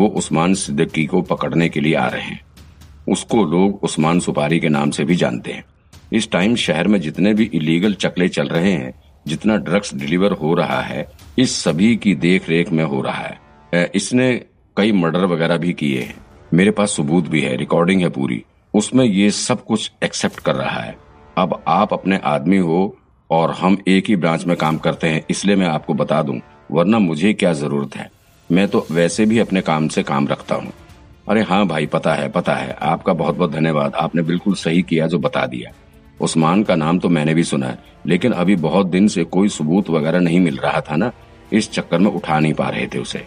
वो उस्मान सिद्दीकी को पकड़ने के लिए आ रहे हैं। उसको लोग उस्मान सुपारी के नाम से भी जानते हैं। इस टाइम शहर में जितने भी इलीगल चकले चल रहे हैं, जितना ड्रग्स डिलीवर हो रहा है, इस सभी की देख रेख में हो रहा है। इसने कई मर्डर वगैरह भी किए हैं। मेरे पास सबूत भी है, रिकॉर्डिंग है पूरी। उसमें ये सब कुछ एक्सेप्ट कर रहा है। अब आप अपने आदमी हो और हम एक ही ब्रांच में काम करते हैं, इसलिए मैं आपको बता दूँ, वरना मुझे क्या ज़रूरत है? मैं तो वैसे भी अपने काम से काम रखता हूँ। अरे हाँ भाई, पता है पता है, आपका बहुत बहुत धन्यवाद। आपने बिल्कुल सही किया जो बता दिया। उस्मान का नाम तो मैंने भी सुना है, लेकिन अभी बहुत दिन से कोई सबूत वगैरह नहीं मिल रहा था ना, इस चक्कर में उठा नहीं पा रहे थे उसे।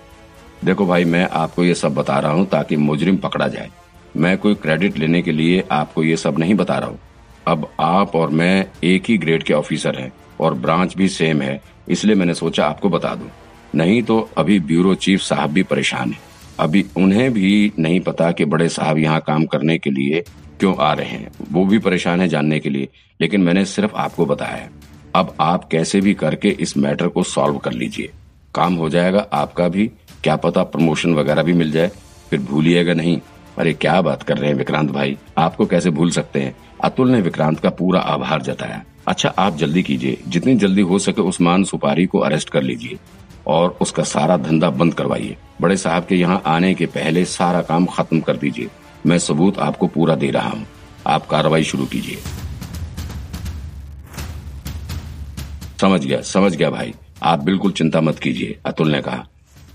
देखो भाई, मैं आपको ये सब बता रहा हूँ ताकि मुजरिम पकड़ा जाए। मैं कोई क्रेडिट लेने के लिए आपको ये सब नहीं बता रहा हूँ। अब आप और मैं एक ही ग्रेड के ऑफिसर हैं और ब्रांच भी सेम है, इसलिए मैंने सोचा आपको बता दूँ। नहीं तो अभी ब्यूरो चीफ साहब भी परेशान है। अभी उन्हें भी नहीं पता कि बड़े साहब यहाँ काम करने के लिए क्यों आ रहे हैं। वो भी परेशान है जानने के लिए, लेकिन मैंने सिर्फ़ आपको बताया है। अब आप कैसे भी करके इस मैटर को सॉल्व कर लीजिए। काम हो जाएगा, आपका भी, क्या पता प्रमोशन वगैरह भी मिल जाए। फिर भूलिएगा नहीं। अरे, क्या बात कर रहे हैं विक्रांत भाई। आपको कैसे भूल सकते हैं? अतुल ने विक्रांत का पूरा आभार जताया। अच्छा आप जल्दी कीजिए। जितनी जल्दी हो सके उस्मान सुपारी को अरेस्ट कर लीजिए। और उसका सारा धंधा बंद करवाइए। बड़े साहब के यहाँ आने के पहले सारा काम खत्म कर दीजिए। मैं सबूत आपको पूरा दे रहा हूँ। आप कार्रवाई शुरू कीजिए। समझ गया समझ गया भाई। आप बिल्कुल चिंता मत कीजिए, अतुल ने कहा।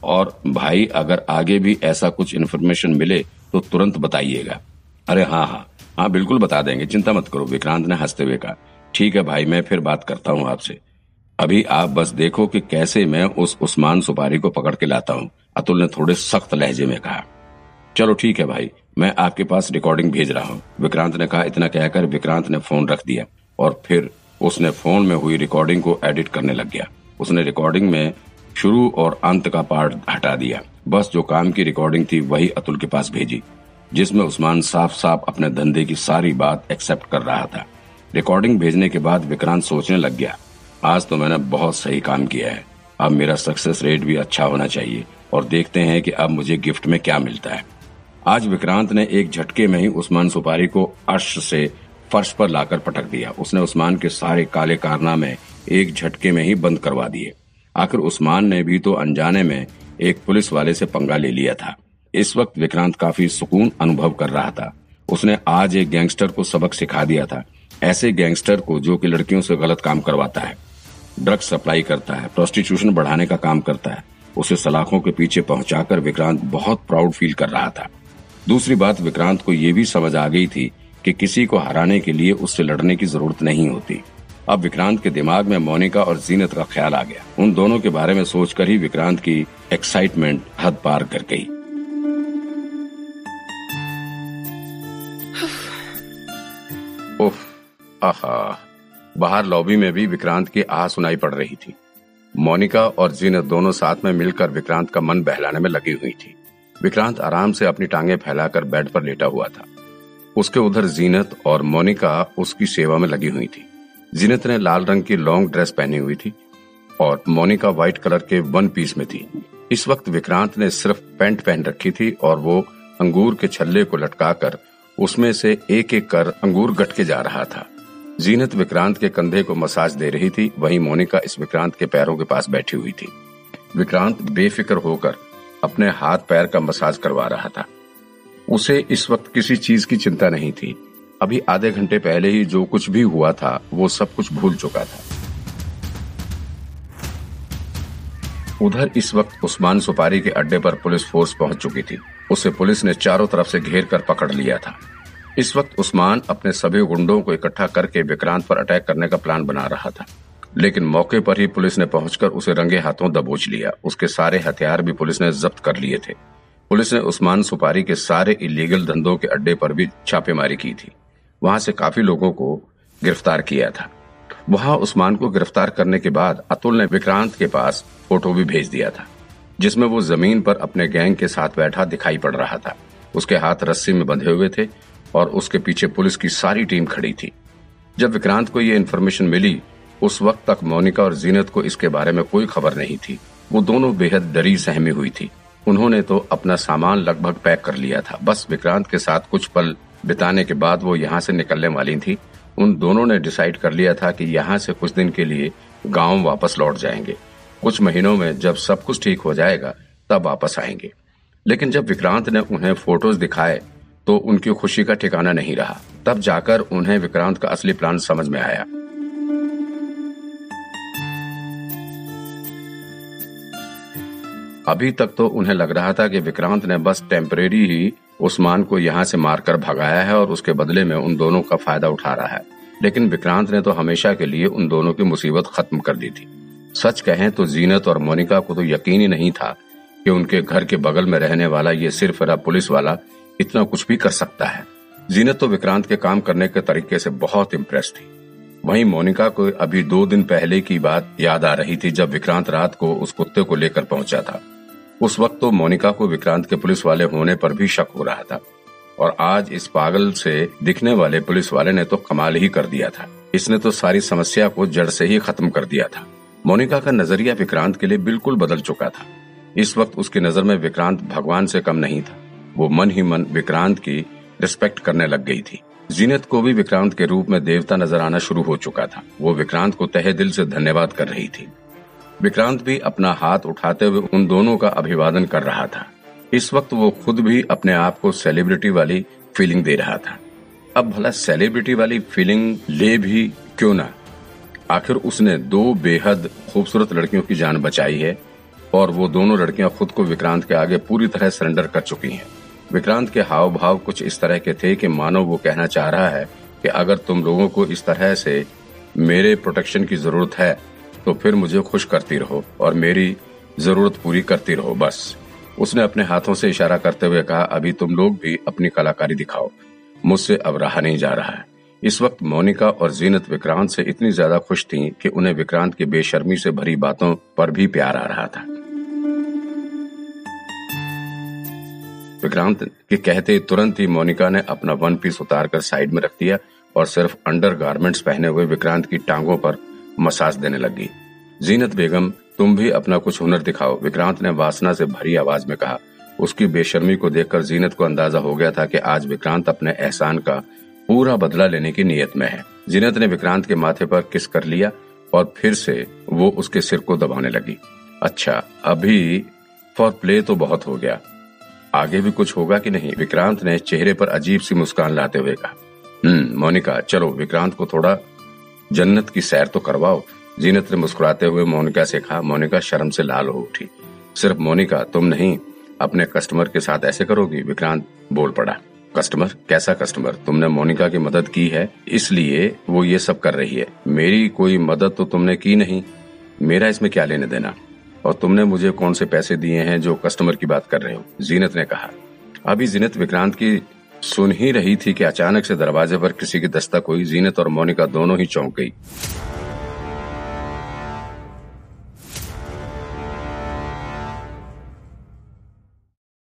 और भाई, अगर आगे भी ऐसा कुछ इन्फॉर्मेशन मिले तो तुरंत बताइएगा। अरे हाँ हाँ। हाँ बिल्कुल बता देंगे। चिंता मत करो, विक्रांत ने हँसते हुए कहा। ठीक है भाई, मैं फिर बात करता हूँ आपसे। अभी आप बस देखो कि कैसे मैं उस उस्मान सुपारी को पकड़ के लाता हूँ। अतुल ने थोड़े सख्त लहजे में कहा, चलो ठीक है भाई, मैं आपके पास रिकॉर्डिंग भेज रहा हूँ। विक्रांत ने कहा, इतना कहकर विक्रांत ने फ़ोन रख दिया और फिर उसने फ़ोन में हुई रिकॉर्डिंग को एडिट करने लग गया। उसने रिकॉर्डिंग में शुरू और अंत का पार्ट हटा दिया। बस जो काम की रिकॉर्डिंग थी वही अतुल के पास भेजी, जिसमें उस्मान साफ़ साफ़ अपने धंधे की सारी बात एक्सेप्ट कर रहा था। रिकॉर्डिंग भेजने के बाद विक्रांत सोचने लग गया आज तो मैंने बहुत सही काम किया है। अब मेरा सक्सेस रेट भी अच्छा होना चाहिए और देखते हैं कि अब मुझे गिफ्ट में क्या मिलता है। आज विक्रांत ने एक झटके में ही उस्मान सुपारी को अर्श से फर्श पर लाकर पटक दिया। उसने उस्मान के सारे काले कारनामे एक झटके में ही बंद करवा दिए। आखिर उस्मान ने भी तो अनजाने में एक पुलिस वाले से पंगा ले लिया था। इस वक्त विक्रांत काफ़ी सुकून अनुभव कर रहा था। उसने आज एक गैंगस्टर को सबक सिखा दिया था। ऐसे गैंगस्टर को जो कि लड़कियों से गलत काम करवाता है। ड्रग्स सप्लाई करता है प्रोस्टिट्यूशन बढ़ाने का काम करता है उसे सलाखों के पीछे पहुंचाकर विक्रांत बहुत प्राउड फील कर रहा था। दूसरी बात विक्रांत को ये भी समझ आ गई थी कि किसी को हराने के लिए उससे लड़ने की ज़रूरत नहीं होती। अब विक्रांत के दिमाग में मोनिका और जीनत का ख्याल आ गया। उन दोनों के बारे में सोचकर ही विक्रांत की एक्साइटमेंट हद पार कर गई। आहा। बाहर लॉबी में भी विक्रांत की आह सुनाई पड़ रही थी। मोनिका और जीनत दोनों साथ में मिलकर विक्रांत का मन बहलाने में लगी हुई थी। विक्रांत आराम से अपनी टांगे फैलाकर बेड पर लेटा हुआ था। उसके उधर जीनत और मोनिका उसकी सेवा में लगी हुई थी। जीनत ने लाल रंग की लॉन्ग ड्रेस पहनी हुई थी और मोनिका व्हाइट कलर के वन पीस में थी। इस वक्त विक्रांत ने सिर्फ़ पैंट पहन रखी थी और वो अंगूर के छल्ले को लटकाकर उसमें से एक एक कर अंगूर गटके जा रहा था। जीनत विक्रांत के कंधे को मसाज दे रही थी, वहीं मोनिका इस विक्रांत के पैरों के पास बैठी हुई थी। विक्रांत बेफिक्र होकर अपने हाथ पैर का मसाज करवा रहा था। उसे इस वक्त किसी चीज़ की चिंता नहीं थी। अभी आधे घंटे पहले ही जो कुछ भी हुआ था, वो सब कुछ भूल चुका था। उधर इस वक्त उस्मान सुपारी के अड्डे पर पुलिस फोर्स पहुँच चुकी थी। उसे पुलिस ने चारों तरफ़ से घेर कर पकड़ लिया था। इस वक्त उस्मान अपने सभी गुंडों को इकट्ठा करके विक्रांत पर अटैक करने का प्लान बना रहा था। लेकिन मौके पर ही पुलिस ने पहुंचकर उसे रंगे हाथों दबोच लिया। उसके सारे हथियार भी पुलिस ने जब्त कर लिए थे। पुलिस ने उस्मान सुपारी के सारे इलीगल धंधों के अड्डे पर भी छापेमारी की थी। वहाँ से काफ़ी लोगों को गिरफ़्तार किया था। वहाँ उस्मान को गिरफ़्तार करने के बाद अतुल ने विक्रांत के पास फ़ोटो भी भेज दिया था, जिसमें वो ज़मीन पर अपने गैंग के साथ बैठा दिखाई पड़ रहा था। उसके हाथ रस्सी में बंधे हुए थे और उसके पीछे पुलिस की सारी टीम खड़ी थी। जब विक्रांत को ये इन्फॉर्मेशन मिली, उस वक्त तक मोनिका और जीनत को इसके बारे में कोई खबर नहीं थी। वो दोनों बेहद डरी सहमी हुई थी। उन्होंने तो अपना सामान लगभग पैक कर लिया था। बस विक्रांत के साथ कुछ पल बिताने के बाद वो यहाँ से निकलने वाली थी। उन दोनों ने डिसाइड कर लिया था कि यहाँ से कुछ दिन के लिए गाँव वापस लौट जाएँगे। कुछ महीनों में जब सब कुछ ठीक हो जाएगा, तब वापस आएँगे। लेकिन जब विक्रांत ने उन्हें फ़ोटोज़ दिखाए तो उनकी खुशी का ठिकाना नहीं रहा। तब जाकर उन्हें विक्रांत का असली प्लान समझ में आया। अभी तक तो उन्हें लग रहा था कि विक्रांत ने बस टेम्परेरी ही उस्मान को यहाँ से मारकर भगाया है और उसके बदले में उन दोनों का फ़ायदा उठा रहा है। लेकिन विक्रांत ने तो हमेशा के लिए उन दोनों की मुसीबत खत्म कर दी थी। सच कहें तो जीनत और मोनिका को तो यकीन ही नहीं था कि उनके घर के बगल में रहने वाला ये सिर्फ़ पुलिस वाला इतना कुछ भी कर सकता है। जीनत तो विक्रांत के काम करने के तरीके से बहुत इम्प्रेस थी। वहीं मोनिका को अभी दो दिन पहले की बात याद आ रही थी जब विक्रांत रात को उस कुत्ते को लेकर पहुँचा था। उस वक्त तो मोनिका को विक्रांत के पुलिस वाले होने पर भी शक हो रहा था। और आज इस पागल से दिखने वाले पुलिस वाले ने तो कमाल ही कर दिया था। इसने तो सारी समस्या को जड़ से ही खत्म कर दिया था। मोनिका का नज़रिया विक्रांत के लिए बिल्कुल बदल चुका था। इस वक्त उसकी नज़र में विक्रांत भगवान से कम नहीं था। वो मन ही मन विक्रांत की रिस्पेक्ट करने लग गई थी। जीनत को भी विक्रांत के रूप में देवता नज़र आना शुरू हो चुका था। वो विक्रांत को तहे दिल से धन्यवाद कर रही थी। विक्रांत भी अपना हाथ उठाते हुए उन दोनों का अभिवादन कर रहा था। इस वक्त वो खुद भी अपने आप को सेलिब्रिटी वाली फीलिंग दे रहा था। अब भला सेलिब्रिटी वाली फीलिंग ले भी क्यों ना? आखिर उसने दो बेहद खूबसूरत लड़कियों की जान बचाई है और वो दोनों लड़कियाँ खुद को विक्रांत के आगे पूरी तरह सरेंडर कर चुकी हैं। विक्रांत के हाव भाव कुछ इस तरह के थे कि मानो वो कहना चाह रहा है कि अगर तुम लोगों को इस तरह से मेरे प्रोटेक्शन की ज़रूरत है तो फिर मुझे खुश करती रहो और मेरी ज़रूरत पूरी करती रहो, बस। उसने अपने हाथों से इशारा करते हुए कहा, अभी तुम लोग भी अपनी कलाकारी दिखाओ। मुझसे अब रहा नहीं जा रहा है। इस वक्त मोनिका और जीनत विक्रांत से इतनी ज़्यादा खुश थीं कि उन्हें विक्रांत की बेशर्मी से भरी बातों पर भी प्यार आ रहा था। विक्रांत के कहते तुरंत ही मोनिका ने अपना वन पीस उतारकर साइड में रख दिया और सिर्फ़ अंडर गारमेंट्स पहने हुए विक्रांत की टांगों पर मसाज देने लगी। जीनत बेगम, तुम भी अपना कुछ हुनर दिखाओ, विक्रांत ने वासना से भरी आवाज़ में कहा। उसकी बेशर्मी को देखकर जीनत को अंदाज़ा हो गया था कि आज विक्रांत अपने एहसान का पूरा बदला लेने की नीयत में है। जीनत ने विक्रांत के माथे पर किस कर लिया और फिर से वो उसके सिर को दबाने लगी। अच्छा अभी फॉर प्ले तो बहुत हो गया। आगे भी कुछ होगा कि नहीं? विक्रांत ने चेहरे पर अजीब सी मुस्कान लाते हुए कहा हम्म मोनिका, चलो, विक्रांत को थोड़ा जन्नत की सैर तो करवाओ। जीनत ने मुस्कुराते हुए मोनिका से कहा, मोनिका, शर्म से लाल हो उठी। सिर्फ़ मोनिका, तुम नहीं, अपने कस्टमर के साथ ऐसे करोगी? विक्रांत बोल पड़ा, कस्टमर? कैसा कस्टमर? तुमने मोनिका की मदद की है, इसलिए वो ये सब कर रही है। मेरी कोई मदद तो तुमने की नहीं। मेरा इसमें क्या लेने देना? और तुमने मुझे कौन से पैसे दिए हैं जो कस्टमर की बात कर रहे हो? जीनत ने कहा, अभी जीनत विक्रांत की सुन ही रही थी कि अचानक से दरवाजे पर किसी की दस्तक हुई जीनत और मोनिका दोनों ही चौंक गई।